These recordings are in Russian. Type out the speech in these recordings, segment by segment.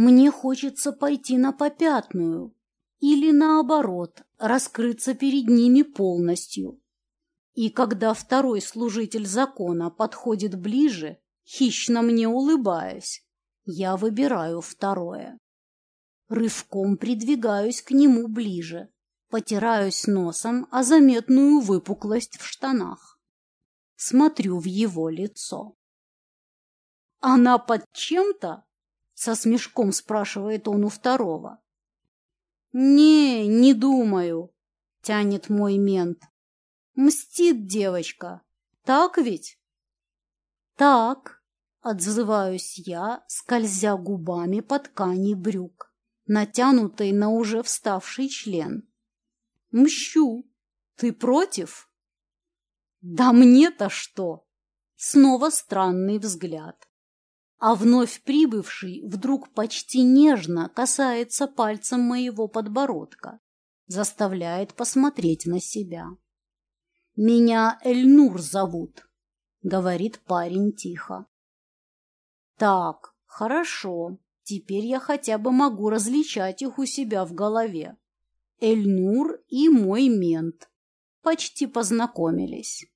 Мне хочется пойти на попятную или, наоборот, раскрыться перед ними полностью. И когда второй служитель закона подходит ближе, хищно мне улыбаясь, я выбираю второе. Рывком придвигаюсь к нему ближе, потираюсь носом о заметную выпуклость в штанах. Смотрю в его лицо. «Она под чем-то?» — со смешком спрашивает он у второго. «Не, не думаю», — тянет мой мент. Мстит девочка. Так ведь? Так, отзываюсь я, скользя губами по ткани брюк, натянутой на уже вставший член. Мщу. Ты против? Да мне-то что? Снова странный взгляд. А вновь прибывший вдруг почти нежно касается пальцем моего подбородка, заставляет посмотреть на себя. «Меня Эльнур зовут», — говорит парень тихо. «Так, хорошо. Теперь я хотя бы могу различать их у себя в голове. Эльнур и мой мент. Почти познакомились».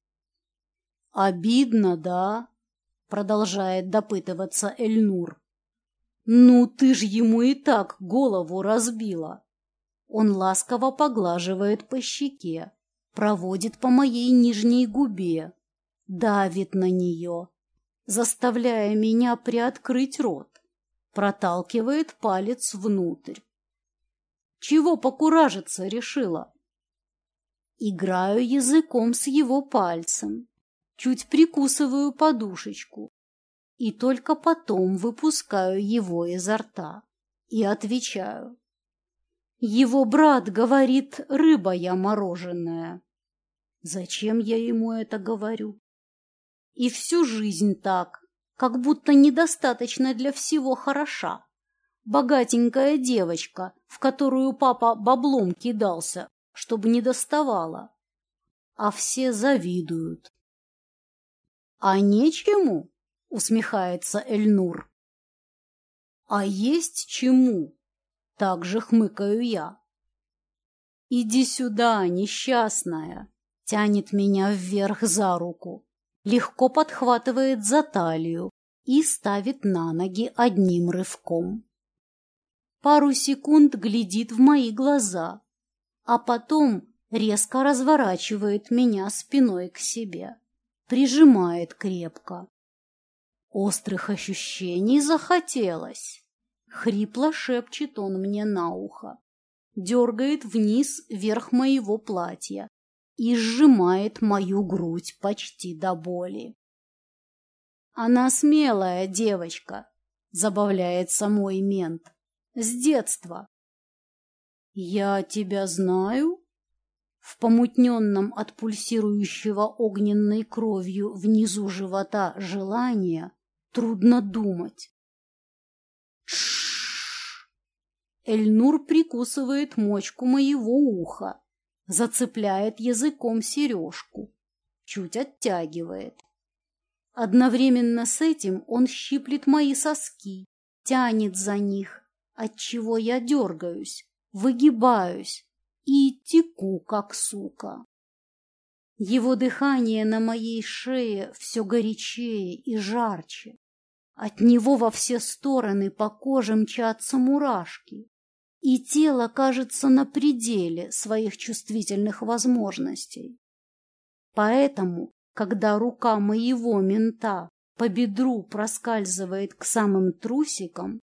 «Обидно, да?» — продолжает допытываться Эльнур. «Ну, ты ж ему и так голову разбила!» Он ласково поглаживает по щеке, проводит по моей нижней губе, давит на нее, заставляя меня приоткрыть рот, проталкивает палец внутрь. Чего покуражиться решила? Играю языком с его пальцем, чуть прикусываю подушечку и только потом выпускаю его изо рта и отвечаю. Его брат говорит, рыба я мороженая. Зачем я ему это говорю? И всю жизнь так, как будто недостаточно для всего хороша. Богатенькая девочка, в которую папа баблом кидался, чтобы не доставала. А все завидуют. А нечему, усмехается Эльнур. А есть чему? Так же хмыкаю я. «Иди сюда, несчастная!» Тянет меня вверх за руку, легко подхватывает за талию и ставит на ноги одним рывком. Пару секунд глядит в мои глаза, а потом резко разворачивает меня спиной к себе, прижимает крепко. Острых ощущений захотелось. Хрипло шепчет он мне на ухо, дергает вниз верх моего платья и сжимает мою грудь почти до боли. Она смелая девочка, забавляется мой мент, с детства. Я тебя знаю? В помутненном от пульсирующего огненной кровью внизу живота желания трудно думать. Эльнур прикусывает мочку моего уха, зацепляет языком сережку, чуть оттягивает. Одновременно с этим он щиплет мои соски, тянет за них, отчего я дергаюсь, выгибаюсь и теку, как сука. Его дыхание на моей шее все горячее и жарче. От него во все стороны по коже мчатся мурашки и тело кажется на пределе своих чувствительных возможностей. Поэтому, когда рука моего мента по бедру проскальзывает к самым трусикам,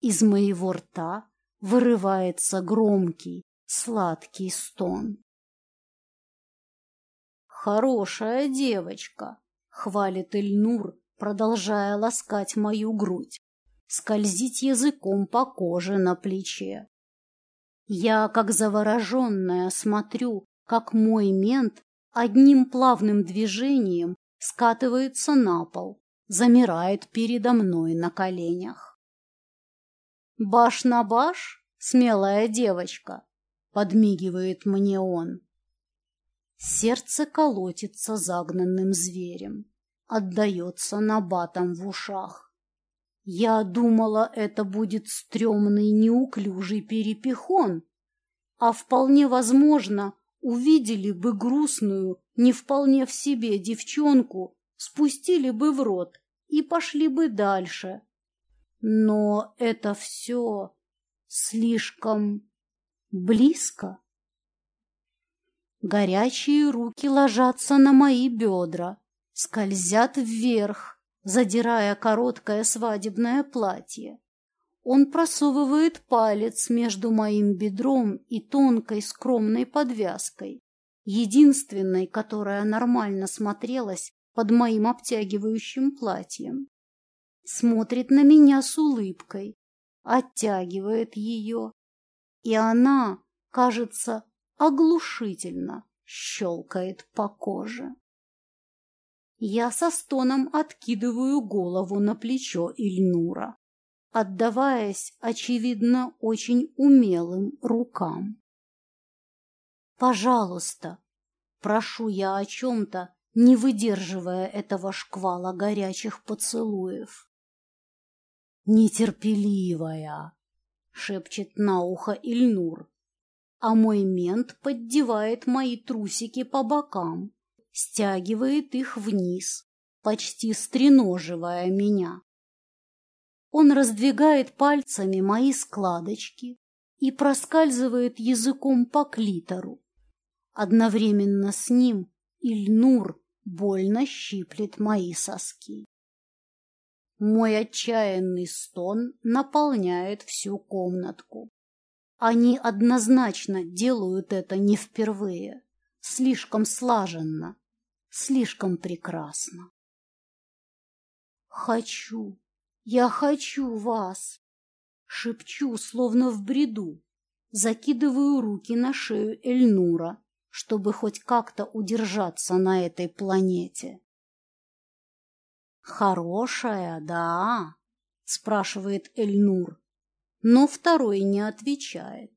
из моего рта вырывается громкий, сладкий стон. «Хорошая девочка», — хвалит Эльнур, продолжая ласкать мою грудь, скользить языком по коже на плече. Я, как завороженная, смотрю, как мой мент одним плавным движением скатывается на пол, замирает передо мной на коленях. «Баш на баш, смелая девочка!» — подмигивает мне он. Сердце колотится загнанным зверем, отдается набатом в ушах. Я думала, это будет стрёмный неуклюжий перепихон, а вполне возможно, увидели бы грустную, не вполне в себе девчонку, спустили бы в рот и пошли бы дальше. Но это все слишком близко. Горячие руки ложатся на мои бедра, скользят вверх, задирая короткое свадебное платье. Он просовывает палец между моим бедром и тонкой скромной подвязкой, единственной, которая нормально смотрелась под моим обтягивающим платьем. Смотрит на меня с улыбкой, оттягивает ее, и она, кажется, оглушительно щелкает по коже. Я со стоном откидываю голову на плечо Ильнура отдаваясь, очевидно, очень умелым рукам. «Пожалуйста, прошу я о чем-то, не выдерживая этого шквала горячих поцелуев». «Нетерпеливая!» — шепчет на ухо Ильнур, а мой мент поддевает мои трусики по бокам, стягивает их вниз, почти стреноживая меня. Он раздвигает пальцами мои складочки и проскальзывает языком по клитору. Одновременно с ним Ильнур больно щиплет мои соски. Мой отчаянный стон наполняет всю комнатку. Они однозначно делают это не впервые. Слишком слаженно, слишком прекрасно. Хочу, «Я хочу вас!» Шепчу, словно в бреду. Закидываю руки на шею Эльнура, чтобы хоть как-то удержаться на этой планете. «Хорошая, да?» — спрашивает Эльнур, но второй не отвечает.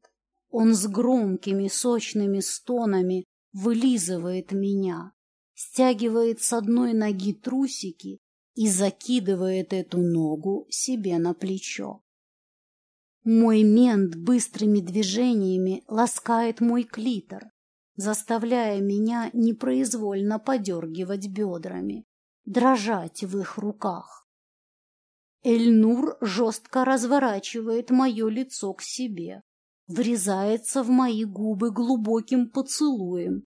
Он с громкими сочными стонами вылизывает меня, стягивает с одной ноги трусики и закидывает эту ногу себе на плечо. Мой мент быстрыми движениями ласкает мой клитор, заставляя меня непроизвольно подергивать бедрами, дрожать в их руках. Эльнур жестко разворачивает мое лицо к себе, врезается в мои губы глубоким поцелуем,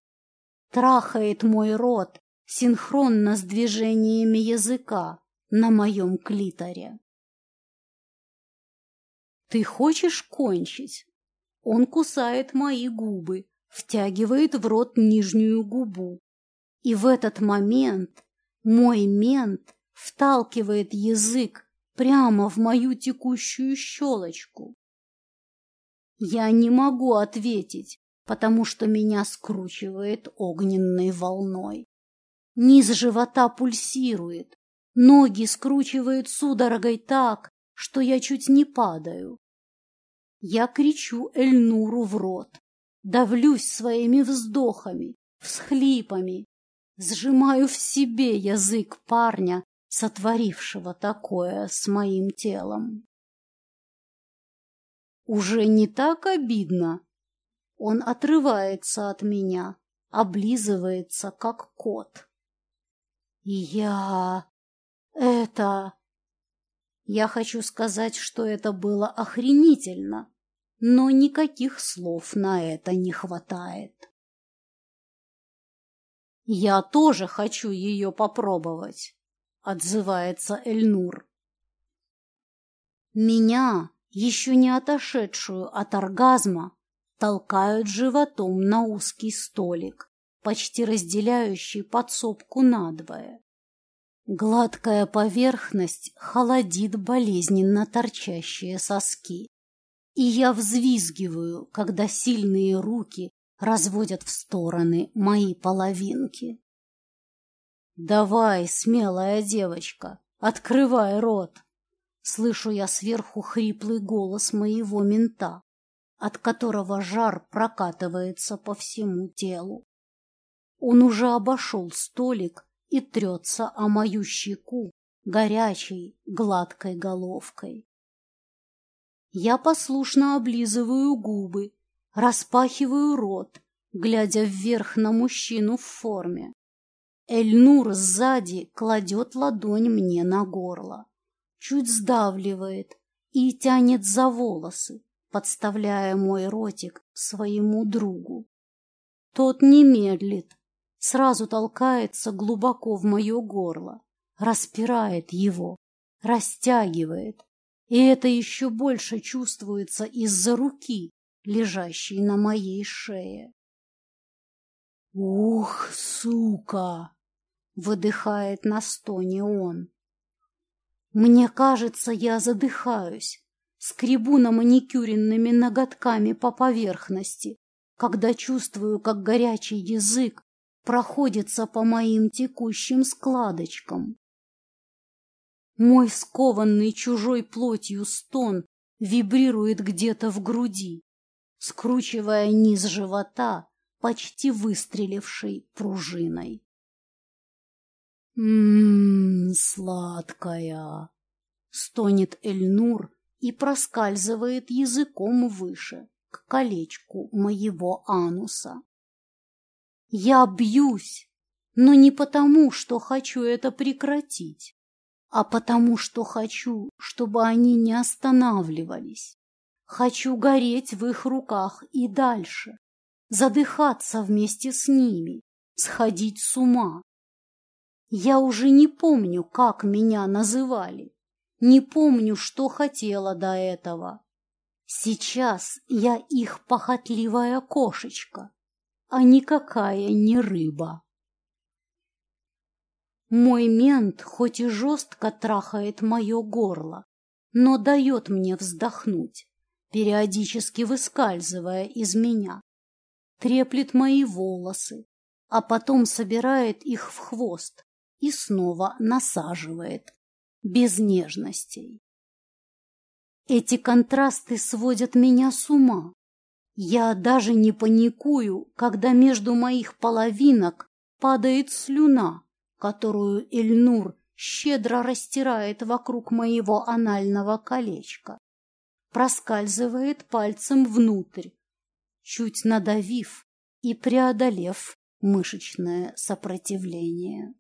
трахает мой рот синхронно с движениями языка на моем клиторе. «Ты хочешь кончить?» Он кусает мои губы, втягивает в рот нижнюю губу. И в этот момент мой мент вталкивает язык прямо в мою текущую щелочку. Я не могу ответить, потому что меня скручивает огненной волной. Низ живота пульсирует, ноги скручивают судорогой так, что я чуть не падаю. Я кричу Эльнуру в рот, давлюсь своими вздохами, всхлипами, сжимаю в себе язык парня, сотворившего такое с моим телом. Уже не так обидно. Он отрывается от меня, облизывается, как кот. Я... это... Я хочу сказать, что это было охренительно, но никаких слов на это не хватает. «Я тоже хочу ее попробовать», — отзывается Эльнур. Меня, еще не отошедшую от оргазма, толкают животом на узкий столик почти разделяющий подсобку надвое. Гладкая поверхность холодит болезненно торчащие соски. И я взвизгиваю, когда сильные руки разводят в стороны мои половинки. «Давай, смелая девочка, открывай рот!» Слышу я сверху хриплый голос моего мента, от которого жар прокатывается по всему телу. Он уже обошел столик и трется о мою щеку горячей, гладкой головкой. Я послушно облизываю губы, распахиваю рот, глядя вверх на мужчину в форме. Эльнур сзади кладет ладонь мне на горло, чуть сдавливает и тянет за волосы, подставляя мой ротик своему другу. Тот не медлит, сразу толкается глубоко в мое горло, распирает его, растягивает, и это еще больше чувствуется из-за руки, лежащей на моей шее. «Ух, сука!» — выдыхает на стоне он. Мне кажется, я задыхаюсь, скребу на маникюренными ноготками по поверхности, когда чувствую, как горячий язык проходится по моим текущим складочкам. Мой скованный чужой плотью стон вибрирует где-то в груди, скручивая низ живота, почти выстрелившей пружиной. «Ммм, сладкая!» — стонет Эльнур и проскальзывает языком выше, к колечку моего ануса. Я бьюсь, но не потому, что хочу это прекратить, а потому, что хочу, чтобы они не останавливались. Хочу гореть в их руках и дальше, задыхаться вместе с ними, сходить с ума. Я уже не помню, как меня называли, не помню, что хотела до этого. Сейчас я их похотливая кошечка, а никакая не рыба. Мой мент хоть и жестко трахает мое горло, но дает мне вздохнуть, периодически выскальзывая из меня. Треплет мои волосы, а потом собирает их в хвост, и снова насаживает, без нежностей. Эти контрасты сводят меня с ума. Я даже не паникую, когда между моих половинок падает слюна, которую Эльнур щедро растирает вокруг моего анального колечка, проскальзывает пальцем внутрь, чуть надавив и преодолев мышечное сопротивление.